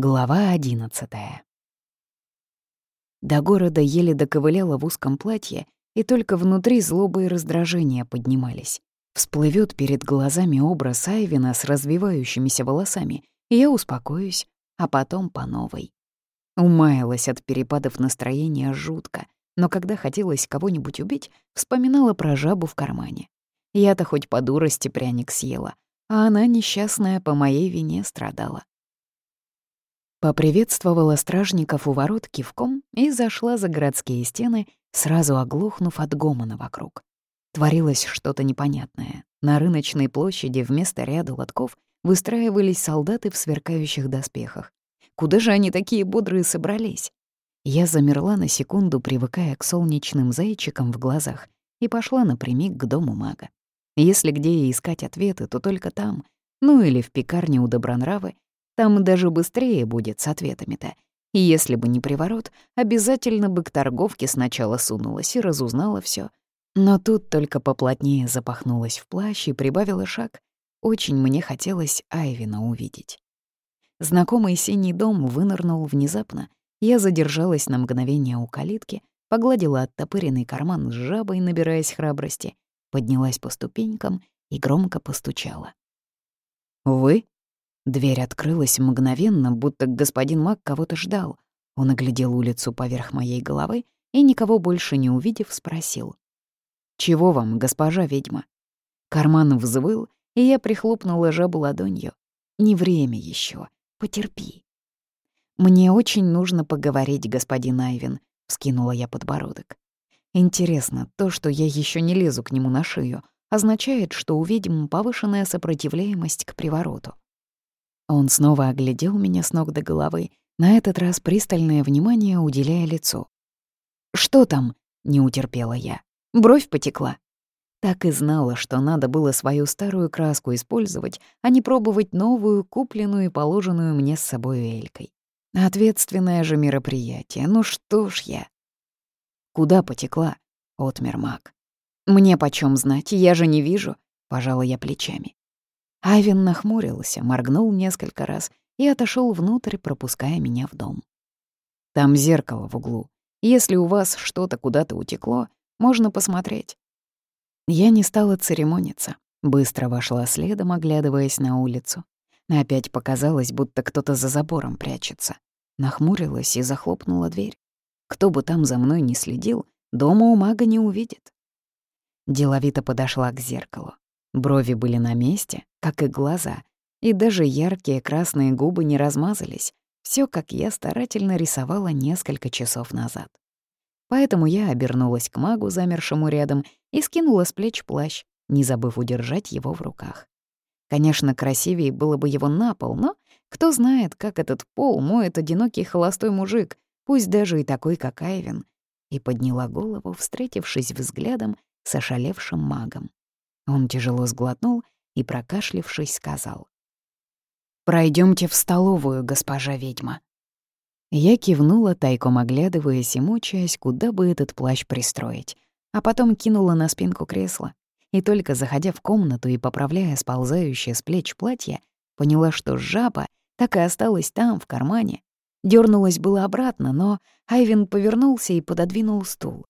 Глава одиннадцатая. До города еле доковыляла в узком платье, и только внутри злоба и раздражение поднимались. Всплывет перед глазами образ Айвина с развивающимися волосами, и я успокоюсь, а потом по новой. Умаялась от перепадов настроения жутко, но когда хотелось кого-нибудь убить, вспоминала про жабу в кармане. Я-то хоть по дурости пряник съела, а она, несчастная, по моей вине страдала. Поприветствовала стражников у ворот кивком и зашла за городские стены, сразу оглохнув от гомона вокруг. Творилось что-то непонятное. На рыночной площади вместо ряда лотков выстраивались солдаты в сверкающих доспехах. Куда же они такие бодрые собрались? Я замерла на секунду, привыкая к солнечным зайчикам в глазах, и пошла напрямик к дому мага. Если где и искать ответы, то только там, ну или в пекарне у Добронравы, там даже быстрее будет с ответами-то. И если бы не приворот, обязательно бы к торговке сначала сунулась и разузнала все. Но тут только поплотнее запахнулась в плащ и прибавила шаг. Очень мне хотелось Айвина увидеть. Знакомый синий дом вынырнул внезапно. Я задержалась на мгновение у калитки, погладила оттопыренный карман с жабой, набираясь храбрости, поднялась по ступенькам и громко постучала. «Вы?» Дверь открылась мгновенно, будто господин Мак кого-то ждал. Он оглядел улицу поверх моей головы и, никого больше не увидев, спросил. «Чего вам, госпожа ведьма?» Карман взвыл, и я прихлопнула жабу ладонью. «Не время еще. Потерпи». «Мне очень нужно поговорить, господин Айвин», — вскинула я подбородок. «Интересно, то, что я еще не лезу к нему на шею, означает, что у ведьм повышенная сопротивляемость к привороту. Он снова оглядел меня с ног до головы, на этот раз пристальное внимание уделяя лицу. «Что там?» — не утерпела я. «Бровь потекла». Так и знала, что надо было свою старую краску использовать, а не пробовать новую, купленную и положенную мне с собой Элькой. Ответственное же мероприятие, ну что ж я. «Куда потекла?» — отмер маг. «Мне почем знать, я же не вижу», — пожала я плечами. Айвен нахмурился, моргнул несколько раз и отошел внутрь, пропуская меня в дом. «Там зеркало в углу. Если у вас что-то куда-то утекло, можно посмотреть». Я не стала церемониться. Быстро вошла следом, оглядываясь на улицу. Опять показалось, будто кто-то за забором прячется. Нахмурилась и захлопнула дверь. Кто бы там за мной не следил, дома у мага не увидит. Деловито подошла к зеркалу. Брови были на месте, как и глаза, и даже яркие красные губы не размазались. Все, как я старательно рисовала несколько часов назад. Поэтому я обернулась к магу, замершему рядом, и скинула с плеч плащ, не забыв удержать его в руках. Конечно, красивее было бы его на пол, но кто знает, как этот пол моет одинокий холостой мужик, пусть даже и такой, как Айвен, и подняла голову, встретившись взглядом с ошалевшим магом. Он тяжело сглотнул и, прокашлившись, сказал. Пройдемте в столовую, госпожа ведьма». Я кивнула, тайком оглядываясь и мучаясь, куда бы этот плащ пристроить, а потом кинула на спинку кресла. И только заходя в комнату и поправляя сползающее с плеч платье, поняла, что жаба так и осталась там, в кармане. Дёрнулась было обратно, но Айвин повернулся и пододвинул стул.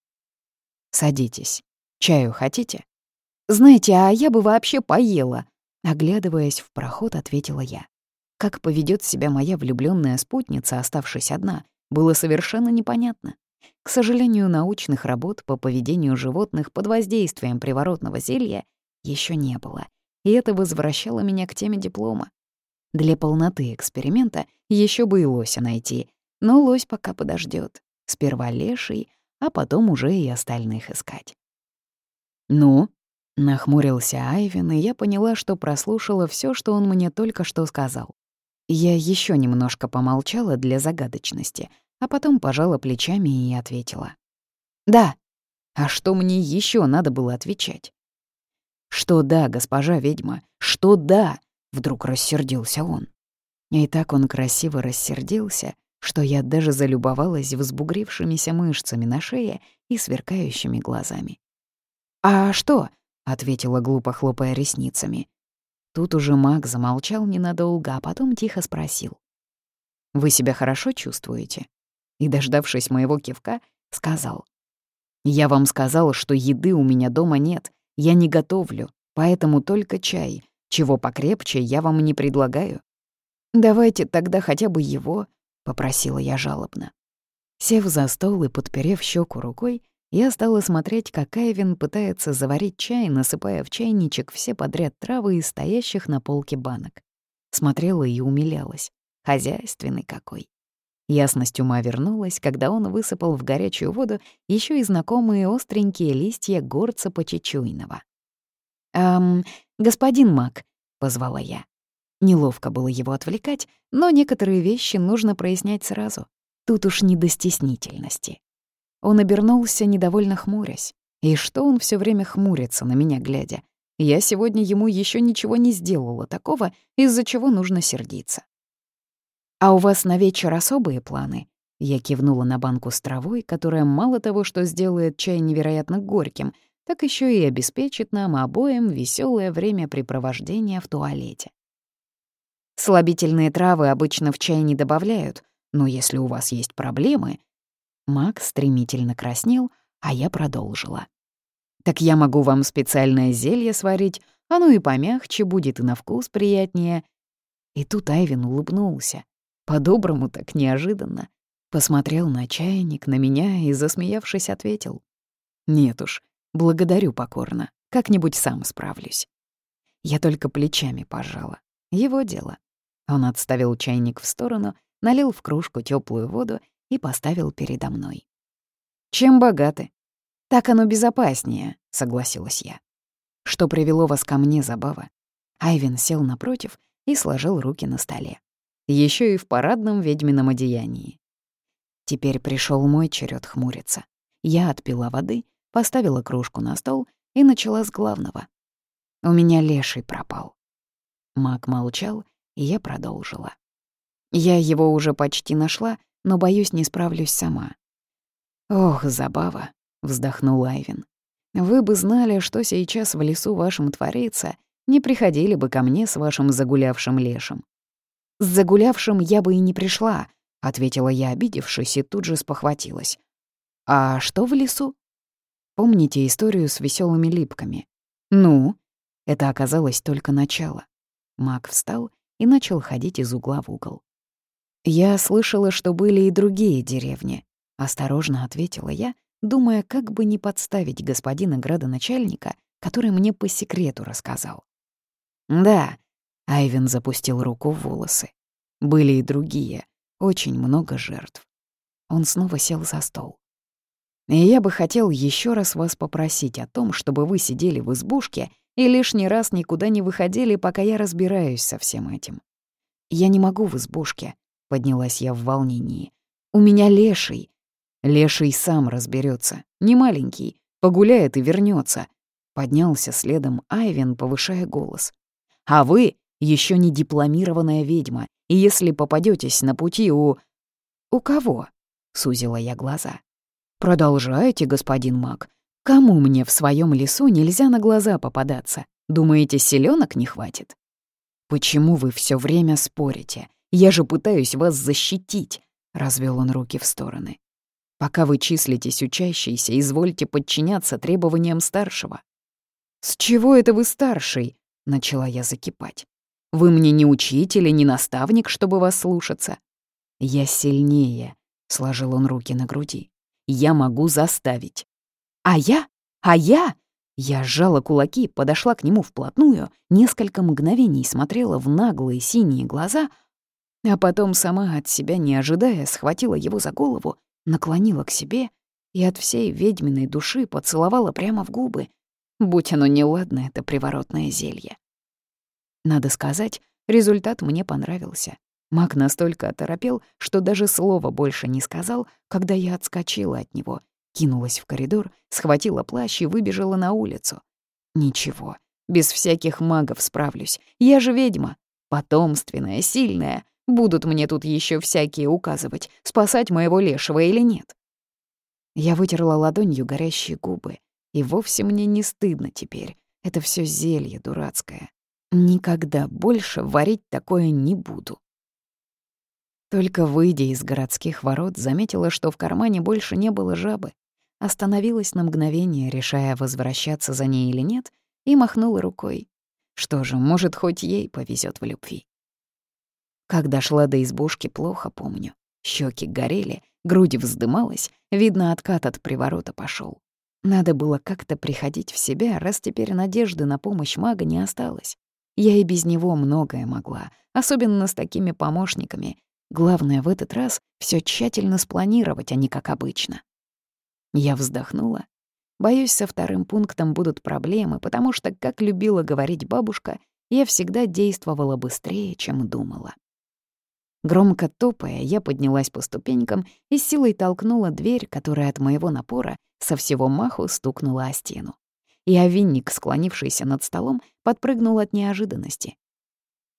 «Садитесь. Чаю хотите?» «Знаете, а я бы вообще поела», — оглядываясь в проход, ответила я. Как поведет себя моя влюбленная спутница, оставшись одна, было совершенно непонятно. К сожалению, научных работ по поведению животных под воздействием приворотного зелья еще не было, и это возвращало меня к теме диплома. Для полноты эксперимента еще бы и лося найти, но лось пока подождет. Сперва леший, а потом уже и остальных искать. «Ну?» Нахмурился Айвин, и я поняла, что прослушала все, что он мне только что сказал. Я еще немножко помолчала для загадочности, а потом пожала плечами и ответила. «Да». А что мне еще надо было отвечать? «Что да, госпожа ведьма, что да?» — вдруг рассердился он. И так он красиво рассердился, что я даже залюбовалась взбугрившимися мышцами на шее и сверкающими глазами. «А что?» Ответила глупо, хлопая ресницами. Тут уже маг замолчал ненадолго, а потом тихо спросил. Вы себя хорошо чувствуете?» И, дождавшись моего кивка, сказал. «Я вам сказал, что еды у меня дома нет, я не готовлю, поэтому только чай. Чего покрепче я вам не предлагаю». «Давайте тогда хотя бы его», — попросила я жалобно. Сев за стол и подперев щеку рукой, я стала смотреть, как Айвин пытается заварить чай, насыпая в чайничек все подряд травы из стоящих на полке банок. Смотрела и умилялась. Хозяйственный какой. Ясность ума вернулась, когда он высыпал в горячую воду еще и знакомые остренькие листья горца почечуйного. «Эм, господин Мак», — позвала я. Неловко было его отвлекать, но некоторые вещи нужно прояснять сразу. Тут уж не до стеснительности. Он обернулся, недовольно хмурясь. И что он все время хмурится на меня глядя? Я сегодня ему еще ничего не сделала такого, из-за чего нужно сердиться. «А у вас на вечер особые планы?» Я кивнула на банку с травой, которая мало того, что сделает чай невероятно горьким, так еще и обеспечит нам обоим веселое времяпрепровождение в туалете. Слабительные травы обычно в чай не добавляют, но если у вас есть проблемы... Мак стремительно краснел, а я продолжила. Так я могу вам специальное зелье сварить, оно и помягче будет, и на вкус приятнее. И тут Айвин улыбнулся. По-доброму так неожиданно. Посмотрел на чайник, на меня и, засмеявшись, ответил. «Нет уж, благодарю покорно, как-нибудь сам справлюсь». Я только плечами пожала. Его дело. Он отставил чайник в сторону, налил в кружку теплую воду и поставил передо мной. «Чем богаты?» «Так оно безопаснее», — согласилась я. «Что привело вас ко мне, Забава?» Айвен сел напротив и сложил руки на столе. Еще и в парадном ведьмином одеянии. Теперь пришел мой черед хмуриться. Я отпила воды, поставила кружку на стол и начала с главного. У меня леший пропал. Мак молчал и я продолжила. Я его уже почти нашла, но, боюсь, не справлюсь сама. «Ох, забава», — вздохнул Айвин. «Вы бы знали, что сейчас в лесу вашем творится, не приходили бы ко мне с вашим загулявшим лешим». «С загулявшим я бы и не пришла», — ответила я, обидевшись, и тут же спохватилась. «А что в лесу?» Помните историю с веселыми липками? Ну, это оказалось только начало. Маг встал и начал ходить из угла в угол. «Я слышала, что были и другие деревни», — осторожно ответила я, думая, как бы не подставить господина градоначальника, который мне по секрету рассказал. «Да», — Айвен запустил руку в волосы. «Были и другие, очень много жертв». Он снова сел за стол. «И я бы хотел еще раз вас попросить о том, чтобы вы сидели в избушке и лишний раз никуда не выходили, пока я разбираюсь со всем этим. «Я не могу в избушке», — поднялась я в волнении. «У меня леший». «Леший сам разберется, не маленький, погуляет и вернется. Поднялся следом Айвен, повышая голос. «А вы еще не дипломированная ведьма, и если попадетесь на пути у...» «У кого?» — сузила я глаза. «Продолжайте, господин маг. Кому мне в своем лесу нельзя на глаза попадаться? Думаете, селенок не хватит? Почему вы все время спорите? Я же пытаюсь вас защитить, развел он руки в стороны. Пока вы числитесь учащейся, извольте подчиняться требованиям старшего. С чего это вы старший? начала я закипать. Вы мне не учитель и не наставник, чтобы вас слушаться. Я сильнее, сложил он руки на груди. Я могу заставить. «А я? А я?» Я сжала кулаки, подошла к нему вплотную, несколько мгновений смотрела в наглые синие глаза, а потом сама от себя не ожидая схватила его за голову, наклонила к себе и от всей ведьминой души поцеловала прямо в губы, будь оно неладно, это приворотное зелье. Надо сказать, результат мне понравился. Маг настолько оторопел, что даже слова больше не сказал, когда я отскочила от него Кинулась в коридор, схватила плащ и выбежала на улицу. Ничего, без всяких магов справлюсь. Я же ведьма. Потомственная, сильная. Будут мне тут еще всякие указывать, спасать моего лешего или нет. Я вытерла ладонью горящие губы. И вовсе мне не стыдно теперь. Это все зелье дурацкое. Никогда больше варить такое не буду. Только выйдя из городских ворот, заметила, что в кармане больше не было жабы. Остановилась на мгновение, решая, возвращаться за ней или нет, и махнула рукой. Что же, может, хоть ей повезет в любви. Как дошла до избушки, плохо помню. Щеки горели, грудь вздымалась, видно, откат от приворота пошел. Надо было как-то приходить в себя, раз теперь надежды на помощь мага не осталось. Я и без него многое могла, особенно с такими помощниками. Главное в этот раз все тщательно спланировать, а не как обычно. Я вздохнула. Боюсь, со вторым пунктом будут проблемы, потому что, как любила говорить бабушка, я всегда действовала быстрее, чем думала. Громко топая, я поднялась по ступенькам и силой толкнула дверь, которая от моего напора со всего маху стукнула о стену. И овинник, склонившийся над столом, подпрыгнул от неожиданности.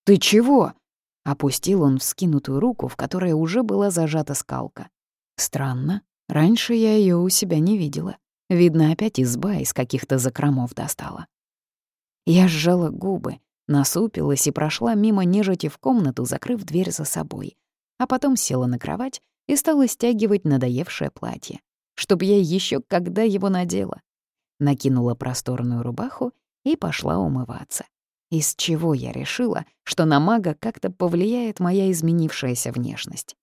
«Ты чего?» — опустил он вскинутую руку, в которой уже была зажата скалка. Странно, раньше я ее у себя не видела. Видно, опять изба из каких-то закромов достала. Я сжала губы, насупилась и прошла мимо нежити в комнату, закрыв дверь за собой. А потом села на кровать и стала стягивать надоевшее платье, чтоб я еще когда его надела. Накинула просторную рубаху и пошла умываться. Из чего я решила, что на мага как-то повлияет моя изменившаяся внешность.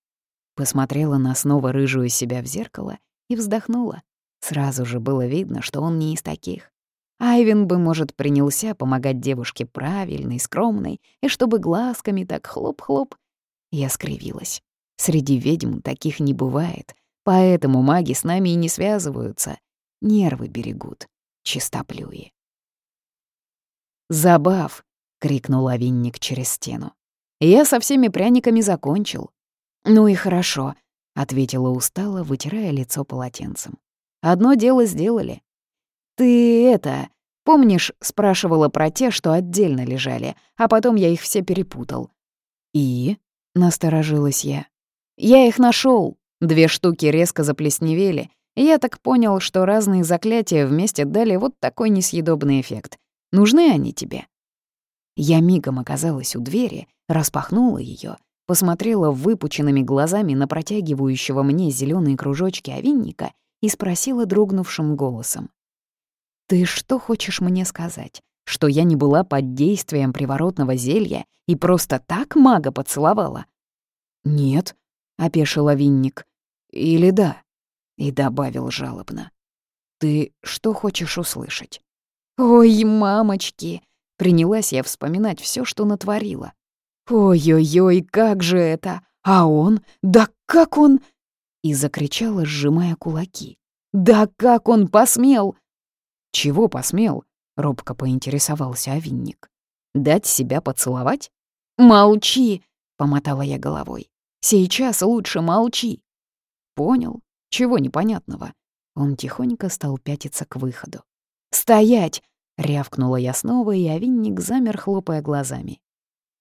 Посмотрела на снова рыжую себя в зеркало и вздохнула. Сразу же было видно, что он не из таких. Айвен бы, может, принялся помогать девушке правильной, скромной, и чтобы глазками так хлоп-хлоп. Я скривилась. Среди ведьм таких не бывает, поэтому маги с нами и не связываются. Нервы берегут, чистоплюи. «Забав!» — крикнул овинник через стену. «Я со всеми пряниками закончил». «Ну и хорошо», — ответила устало, вытирая лицо полотенцем. «Одно дело сделали. «Ты это... Помнишь, спрашивала про те, что отдельно лежали, а потом я их все перепутал?» «И?» — насторожилась я. «Я их нашел. Две штуки резко заплесневели. Я так понял, что разные заклятия вместе дали вот такой несъедобный эффект. Нужны они тебе?» Я мигом оказалась у двери, распахнула ее, посмотрела выпученными глазами на протягивающего мне зеленые кружочки овинника и спросила дрогнувшим голосом. «Ты что хочешь мне сказать? Что я не была под действием приворотного зелья и просто так мага поцеловала?» «Нет», — опешила Винник. «Или да?» — и добавил жалобно. «Ты что хочешь услышать?» «Ой, мамочки!» — принялась я вспоминать все, что натворила. «Ой-ой-ой, как же это! А он? Да как он?» И закричала, сжимая кулаки. «Да как он посмел!» «Чего посмел?» — робко поинтересовался овинник. «Дать себя поцеловать?» «Молчи!» — помотала я головой. «Сейчас лучше молчи!» «Понял. Чего непонятного?» Он тихонько стал пятиться к выходу. «Стоять!» — рявкнула я снова, и овинник замер, хлопая глазами.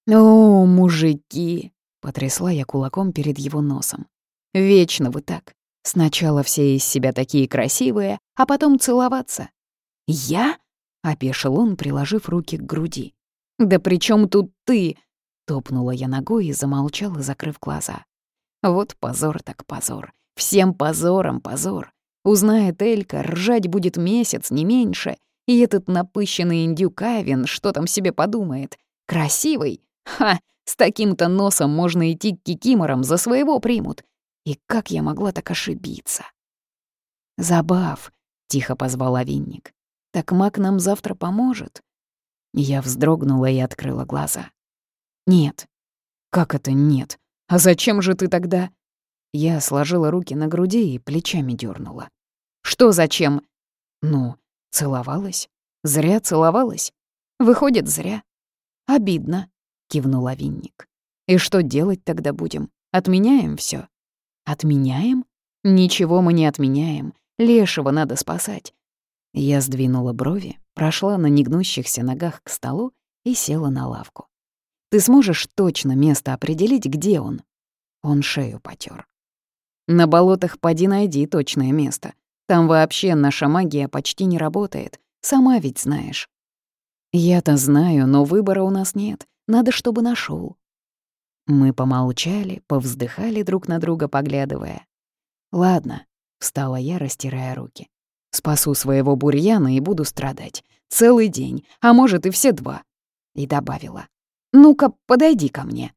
«О, мужики!» — потрясла я кулаком перед его носом. «Вечно вы так. Сначала все из себя такие красивые, а потом целоваться. «Я?» — опешил он, приложив руки к груди. «Да при чем тут ты?» — топнула я ногой и замолчала, закрыв глаза. «Вот позор так позор. Всем позором позор. Узнает Элька, ржать будет месяц, не меньше. И этот напыщенный индюк Авен что там себе подумает? Красивый? Ха! С таким-то носом можно идти к кикиморам, за своего примут. И как я могла так ошибиться?» «Забав», — тихо позвал Овинник. Так маг нам завтра поможет?» Я вздрогнула и открыла глаза. «Нет». «Как это нет? А зачем же ты тогда?» Я сложила руки на груди и плечами дернула. «Что зачем?» «Ну, целовалась. Зря целовалась. Выходит, зря. Обидно», — кивнула Винник. «И что делать тогда будем? Отменяем все. «Отменяем? Ничего мы не отменяем. Лешего надо спасать. Я сдвинула брови, прошла на негнущихся ногах к столу и села на лавку. «Ты сможешь точно место определить, где он?» Он шею потер. «На болотах поди найди точное место. Там вообще наша магия почти не работает. Сама ведь знаешь». «Я-то знаю, но выбора у нас нет. Надо, чтобы нашел. Мы помолчали, повздыхали друг на друга, поглядывая. «Ладно», — встала я, растирая руки. «Спасу своего бурьяна и буду страдать. Целый день, а может и все два». И добавила. «Ну-ка, подойди ко мне».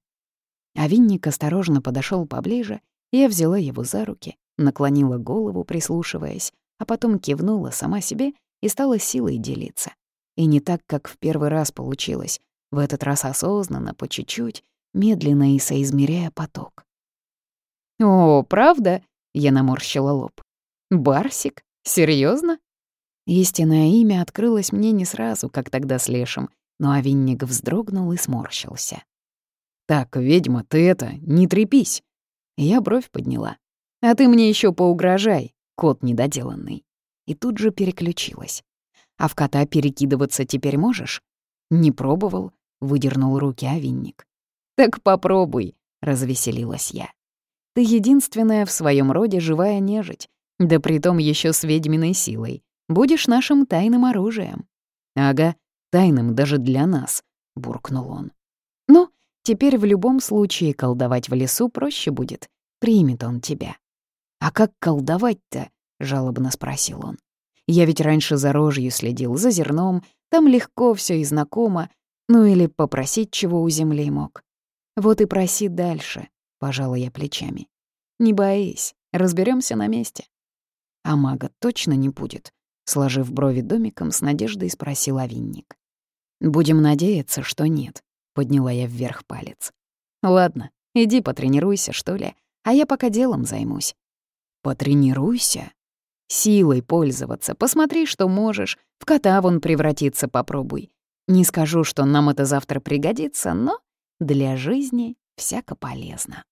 А Винник осторожно подошел поближе, и я взяла его за руки, наклонила голову, прислушиваясь, а потом кивнула сама себе и стала силой делиться. И не так, как в первый раз получилось, в этот раз осознанно, по чуть-чуть, медленно и соизмеряя поток. «О, правда?» — я наморщила лоб. «Барсик? Серьезно? Истинное имя открылось мне не сразу, как тогда с Лешем, но Авинник вздрогнул и сморщился. «Так, ведьма, ты это, не трепись!» Я бровь подняла. «А ты мне еще поугрожай, кот недоделанный!» И тут же переключилась. «А в кота перекидываться теперь можешь?» «Не пробовал», — выдернул руки Авинник. «Так попробуй», — развеселилась я. «Ты единственная в своем роде живая нежить, да притом еще с ведьминой силой. Будешь нашим тайным оружием». «Ага, тайным даже для нас», — буркнул он. «Ну, теперь в любом случае колдовать в лесу проще будет. Примет он тебя». «А как колдовать-то?» — жалобно спросил он. «Я ведь раньше за рожью следил, за зерном, там легко все и знакомо, ну или попросить чего у земли мог. Вот и проси дальше, пожала я плечами. Не боись, разберемся на месте. А мага точно не будет, сложив брови домиком, с надеждой спросил Авинник. Будем надеяться, что нет, подняла я вверх палец. Ладно, иди потренируйся, что ли, а я пока делом займусь. Потренируйся? Силой пользоваться, посмотри, что можешь, в кота вон превратиться попробуй. Не скажу, что нам это завтра пригодится, но для жизни всяко полезно.